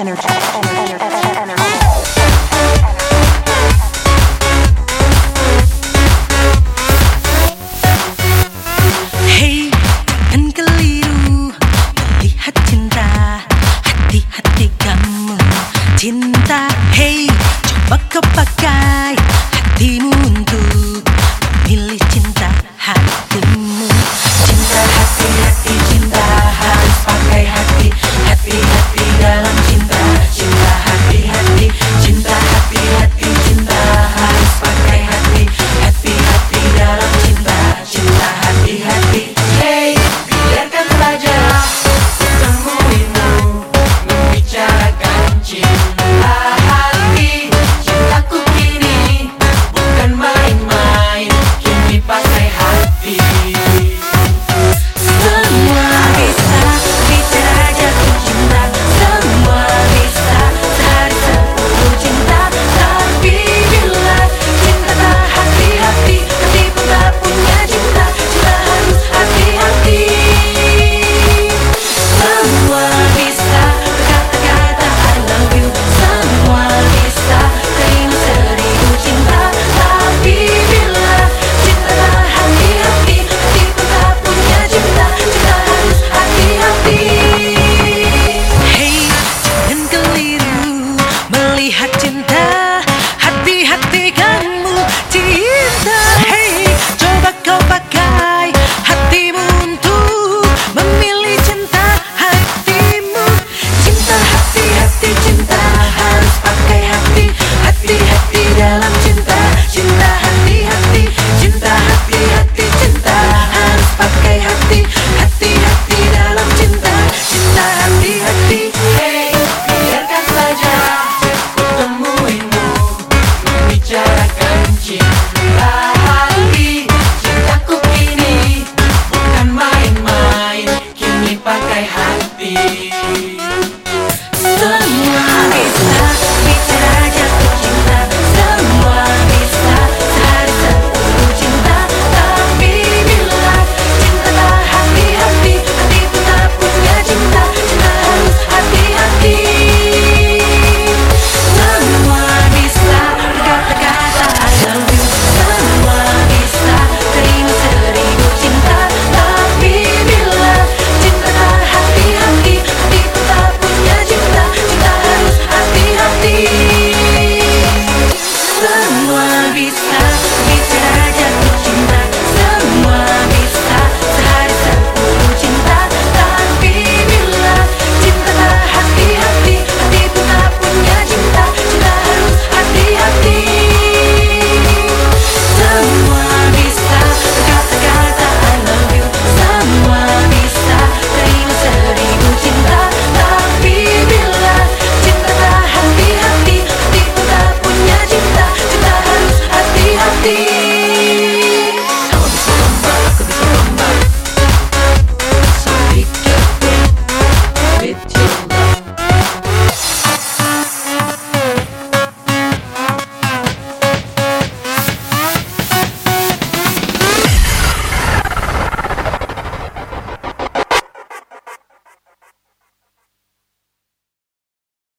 energy. energy. pakai hati